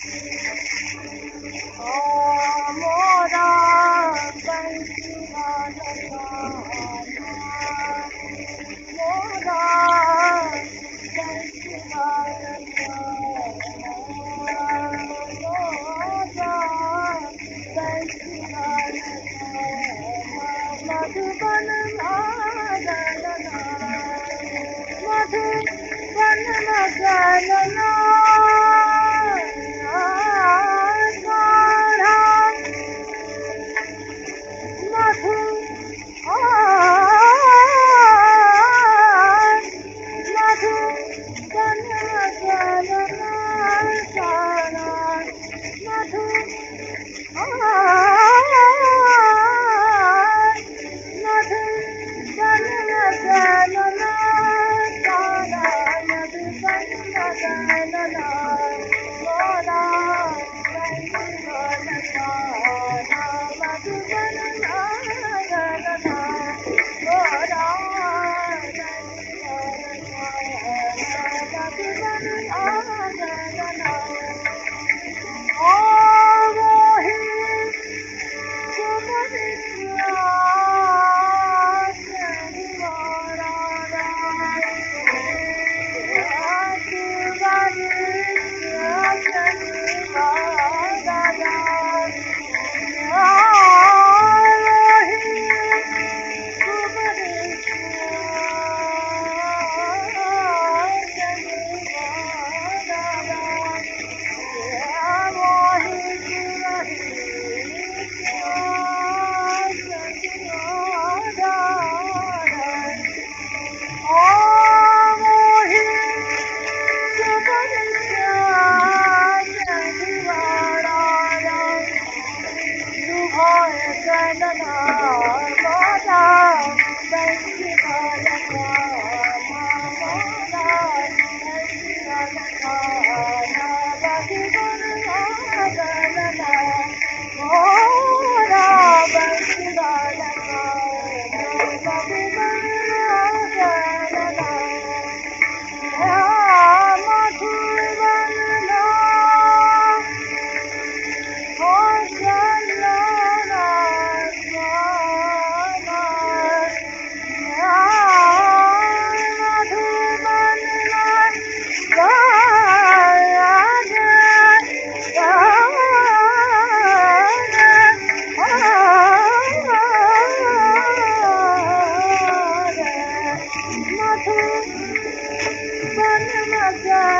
મોરા કૈંતી ભનતા મોરા કૈંતી ભનતા મોરા કૈંતી ભનતા મોરા કૈંતી ભનતા મધ વન મધનન મધ one મધનન Yeah.